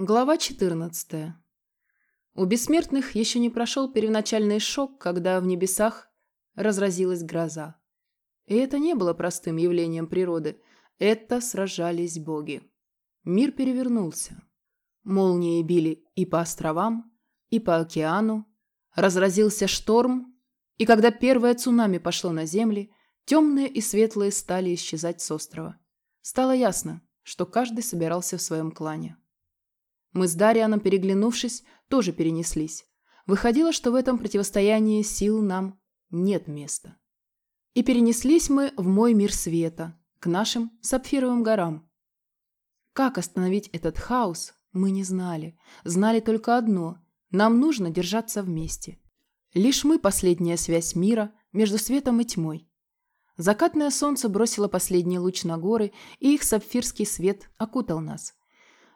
Глава 14. У бессмертных еще не прошел первоначальный шок, когда в небесах разразилась гроза. И это не было простым явлением природы, это сражались боги. Мир перевернулся. Молнии били и по островам, и по океану. Разразился шторм, и когда первое цунами пошло на земли, темные и светлые стали исчезать с острова. Стало ясно, что каждый собирался в своем клане. Мы с Дарианом, переглянувшись, тоже перенеслись. Выходило, что в этом противостоянии сил нам нет места. И перенеслись мы в мой мир света, к нашим сапфировым горам. Как остановить этот хаос, мы не знали. Знали только одно – нам нужно держаться вместе. Лишь мы – последняя связь мира между светом и тьмой. Закатное солнце бросило последний луч на горы, и их сапфирский свет окутал нас.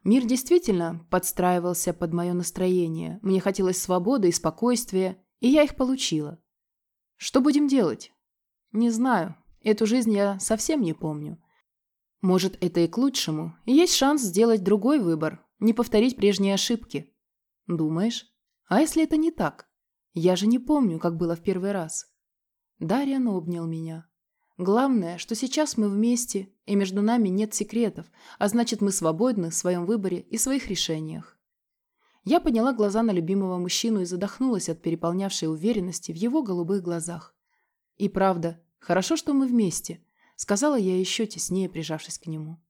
Мир действительно подстраивался под мое настроение. Мне хотелось свободы и спокойствия, и я их получила. Что будем делать? Не знаю. Эту жизнь я совсем не помню. Может, это и к лучшему. есть шанс сделать другой выбор, не повторить прежние ошибки. Думаешь? А если это не так? Я же не помню, как было в первый раз. Дарьян обнял меня. Главное, что сейчас мы вместе, и между нами нет секретов, а значит, мы свободны в своем выборе и своих решениях. Я подняла глаза на любимого мужчину и задохнулась от переполнявшей уверенности в его голубых глазах. «И правда, хорошо, что мы вместе», — сказала я еще теснее, прижавшись к нему.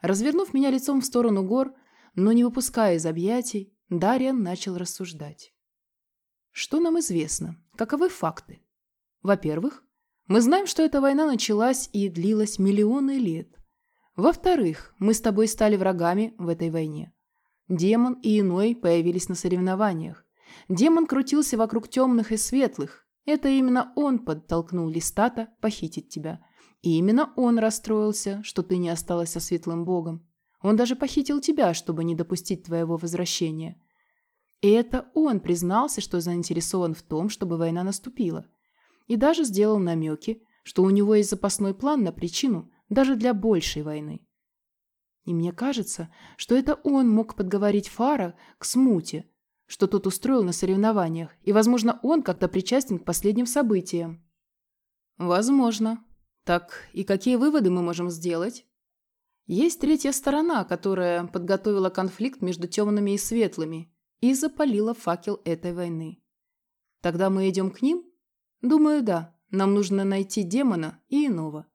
Развернув меня лицом в сторону гор, но не выпуская из объятий, Дарьян начал рассуждать. Что нам известно? Каковы факты? Во-первых, мы знаем, что эта война началась и длилась миллионы лет. Во-вторых, мы с тобой стали врагами в этой войне. Демон и иной появились на соревнованиях. Демон крутился вокруг темных и светлых. Это именно он подтолкнул Листата похитить тебя. И именно он расстроился, что ты не осталась со светлым богом. Он даже похитил тебя, чтобы не допустить твоего возвращения. И это он признался, что заинтересован в том, чтобы война наступила и даже сделал намеки, что у него есть запасной план на причину даже для большей войны. И мне кажется, что это он мог подговорить Фара к смуте, что тот устроил на соревнованиях, и, возможно, он как-то причастен к последним событиям. Возможно. Так, и какие выводы мы можем сделать? Есть третья сторона, которая подготовила конфликт между темными и светлыми и запалила факел этой войны. Тогда мы идем к ним Думаю, да. Нам нужно найти демона и иного.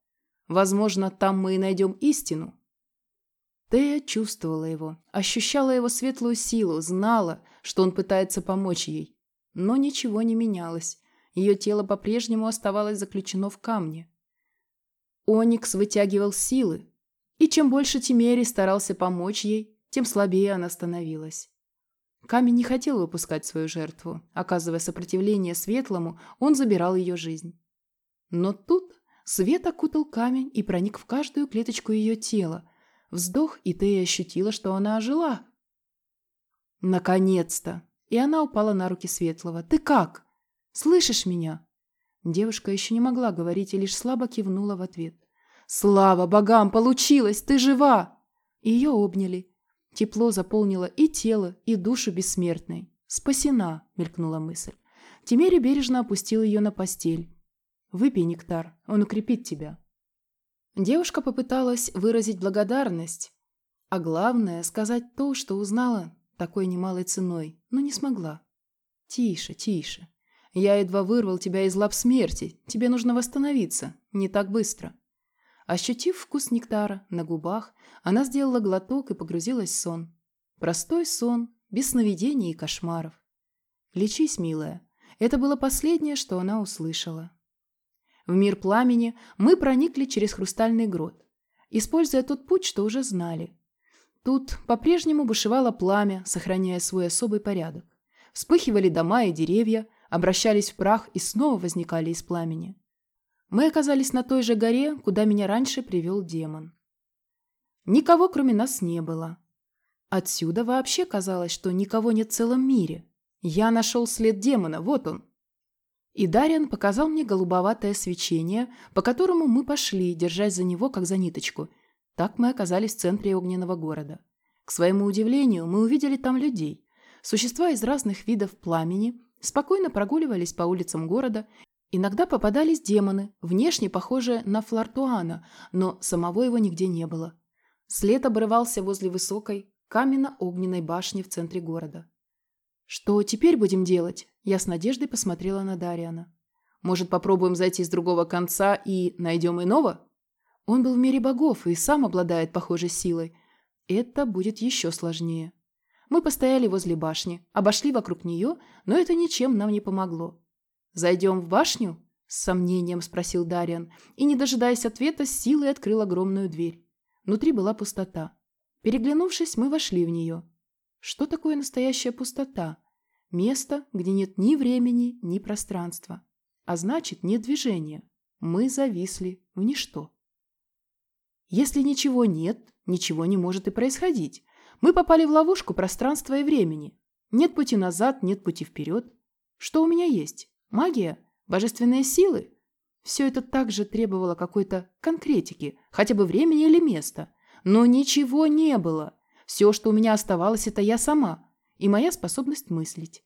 Возможно, там мы и найдем истину. Тея чувствовала его, ощущала его светлую силу, знала, что он пытается помочь ей. Но ничего не менялось. Ее тело по-прежнему оставалось заключено в камне. Оникс вытягивал силы, и чем больше Тимери старался помочь ей, тем слабее она становилась. Камень не хотел выпускать свою жертву. Оказывая сопротивление светлому, он забирал ее жизнь. Но тут свет окутал камень и проник в каждую клеточку ее тела. Вздох, и Тея ощутила, что она ожила. «Наконец-то!» И она упала на руки Светлого. «Ты как? Слышишь меня?» Девушка еще не могла говорить и лишь слабо кивнула в ответ. «Слава богам! Получилось! Ты жива!» Ее обняли. Тепло заполнило и тело, и душу бессмертной. «Спасена!» – мелькнула мысль. Тимери бережно опустил ее на постель. «Выпей нектар, он укрепит тебя». Девушка попыталась выразить благодарность, а главное – сказать то, что узнала такой немалой ценой, но не смогла. «Тише, тише. Я едва вырвал тебя из лап смерти. Тебе нужно восстановиться. Не так быстро. Ощутив вкус нектара на губах, она сделала глоток и погрузилась в сон. Простой сон, без сновидений и кошмаров. «Лечись, милая». Это было последнее, что она услышала. В мир пламени мы проникли через хрустальный грот, используя тот путь, что уже знали. Тут по-прежнему бушевало пламя, сохраняя свой особый порядок. Вспыхивали дома и деревья, обращались в прах и снова возникали из пламени. Мы оказались на той же горе, куда меня раньше привел демон. Никого, кроме нас, не было. Отсюда вообще казалось, что никого нет в целом мире. Я нашел след демона, вот он. И Дариан показал мне голубоватое свечение, по которому мы пошли, держась за него, как за ниточку. Так мы оказались в центре огненного города. К своему удивлению, мы увидели там людей. Существа из разных видов пламени спокойно прогуливались по улицам города. Иногда попадались демоны, внешне похожие на Флартуана, но самого его нигде не было. След обрывался возле высокой, каменно-огненной башни в центре города. «Что теперь будем делать?» Я с надеждой посмотрела на Дариана. «Может, попробуем зайти с другого конца и найдем иного?» Он был в мире богов и сам обладает похожей силой. Это будет еще сложнее. Мы постояли возле башни, обошли вокруг нее, но это ничем нам не помогло. «Зайдем в башню?» – с сомнением спросил Дариан, и, не дожидаясь ответа, с силой открыл огромную дверь. Внутри была пустота. Переглянувшись, мы вошли в нее. Что такое настоящая пустота? Место, где нет ни времени, ни пространства. А значит, нет движения. Мы зависли в ничто. Если ничего нет, ничего не может и происходить. Мы попали в ловушку пространства и времени. Нет пути назад, нет пути вперед. Что у меня есть? Магия? Божественные силы? Все это также требовало какой-то конкретики, хотя бы времени или места. Но ничего не было. Все, что у меня оставалось, это я сама и моя способность мыслить.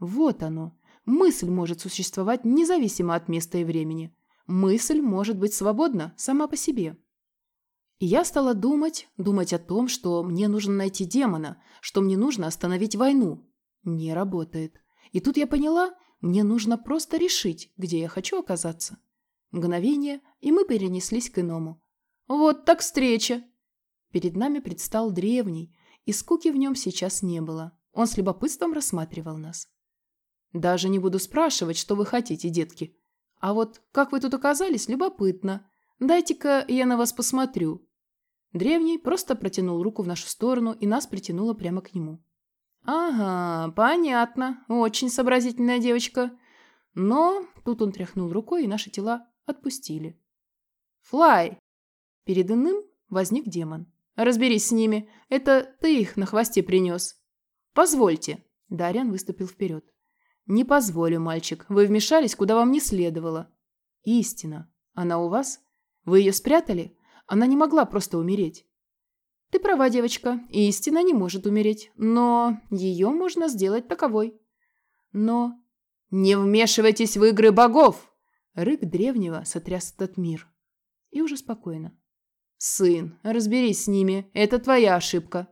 Вот оно. Мысль может существовать независимо от места и времени. Мысль может быть свободна сама по себе. И я стала думать, думать о том, что мне нужно найти демона, что мне нужно остановить войну. Не работает. И тут я поняла, мне нужно просто решить, где я хочу оказаться. Мгновение, и мы перенеслись к иному. Вот так встреча! Перед нами предстал древний, и скуки в нем сейчас не было. Он с любопытством рассматривал нас. «Даже не буду спрашивать, что вы хотите, детки. А вот как вы тут оказались, любопытно. Дайте-ка я на вас посмотрю». Древний просто протянул руку в нашу сторону, и нас притянуло прямо к нему. «Ага, понятно. Очень сообразительная девочка. Но...» Тут он тряхнул рукой, и наши тела отпустили. «Флай!» Перед иным возник демон. Разберись с ними. Это ты их на хвосте принес. Позвольте. Дарьян выступил вперед. Не позволю, мальчик. Вы вмешались, куда вам не следовало. Истина. Она у вас? Вы ее спрятали? Она не могла просто умереть. Ты права, девочка. Истина не может умереть. Но ее можно сделать таковой. Но... Не вмешивайтесь в игры богов! Рык древнего сотряс этот мир. И уже спокойно. «Сын, разберись с ними, это твоя ошибка».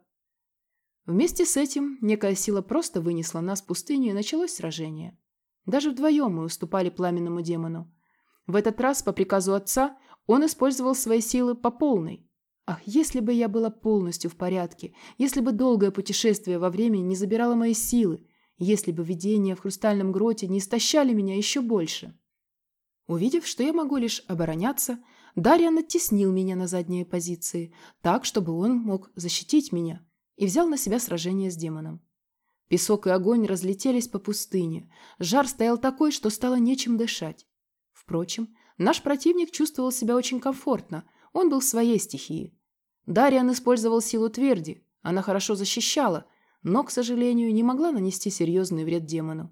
Вместе с этим некая сила просто вынесла нас в пустыню и началось сражение. Даже вдвоем мы уступали пламенному демону. В этот раз, по приказу отца, он использовал свои силы по полной. Ах, если бы я была полностью в порядке, если бы долгое путешествие во времени не забирало мои силы, если бы видения в хрустальном гроте не истощали меня еще больше. Увидев, что я могу лишь обороняться, Дарьян оттеснил меня на задние позиции, так, чтобы он мог защитить меня, и взял на себя сражение с демоном. Песок и огонь разлетелись по пустыне. Жар стоял такой, что стало нечем дышать. Впрочем, наш противник чувствовал себя очень комфортно. Он был в своей стихии. Дарьян использовал силу тверди. Она хорошо защищала, но, к сожалению, не могла нанести серьезный вред демону.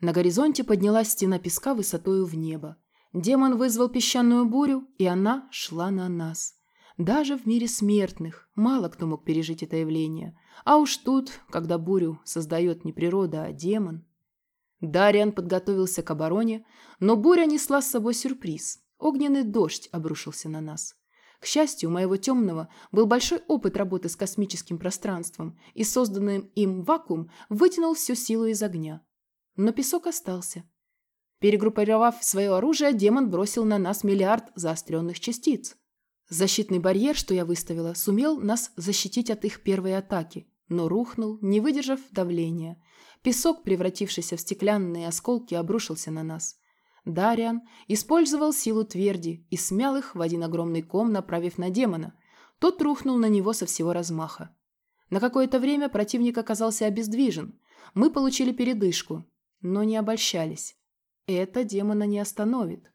На горизонте поднялась стена песка высотою в небо. Демон вызвал песчаную бурю, и она шла на нас. Даже в мире смертных мало кто мог пережить это явление. А уж тут, когда бурю создает не природа, а демон. Дариан подготовился к обороне, но буря несла с собой сюрприз. Огненный дождь обрушился на нас. К счастью, у моего темного был большой опыт работы с космическим пространством, и созданный им вакуум вытянул всю силу из огня. Но песок остался. Перегруппировав свое оружие, демон бросил на нас миллиард заостренных частиц. Защитный барьер, что я выставила, сумел нас защитить от их первой атаки, но рухнул, не выдержав давления. Песок, превратившийся в стеклянные осколки, обрушился на нас. Дариан использовал силу тверди и смял их в один огромный ком, направив на демона. Тот рухнул на него со всего размаха. На какое-то время противник оказался обездвижен. Мы получили передышку, но не обольщались. Это демона не остановит.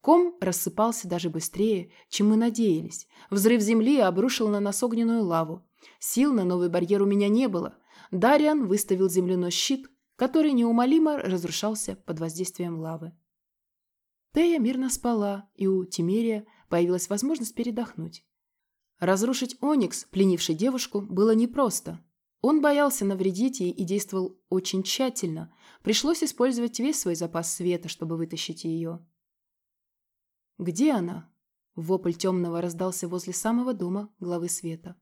Ком рассыпался даже быстрее, чем мы надеялись. Взрыв земли обрушил на нас огненную лаву. Сил на новый барьер у меня не было. Дариан выставил земляной щит, который неумолимо разрушался под воздействием лавы. Тея мирно спала, и у Тимерия появилась возможность передохнуть. Разрушить Оникс, пленивший девушку, было непросто. Он боялся навредить ей и действовал очень тщательно. Пришлось использовать весь свой запас света, чтобы вытащить ее. «Где она?» Вопль темного раздался возле самого дома главы света.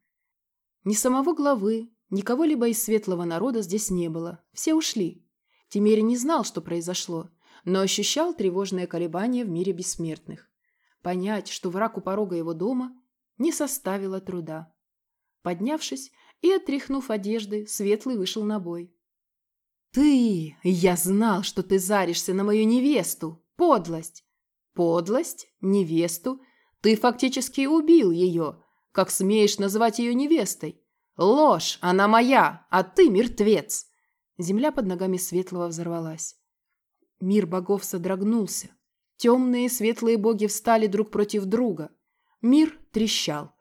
Ни самого главы, ни кого-либо из светлого народа здесь не было. Все ушли. Тимери не знал, что произошло, но ощущал тревожное колебание в мире бессмертных. Понять, что враг у порога его дома, не составило труда. Поднявшись и отряхнув одежды, Светлый вышел на бой. «Ты! Я знал, что ты заришься на мою невесту! Подлость!» «Подлость? Невесту? Ты фактически убил ее! Как смеешь называть ее невестой? Ложь! Она моя, а ты мертвец!» Земля под ногами Светлого взорвалась. Мир богов содрогнулся. Темные и светлые боги встали друг против друга. Мир трещал.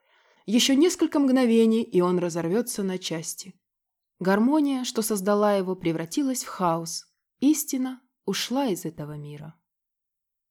Еще несколько мгновений, и он разорвется на части. Гармония, что создала его, превратилась в хаос. Истина ушла из этого мира.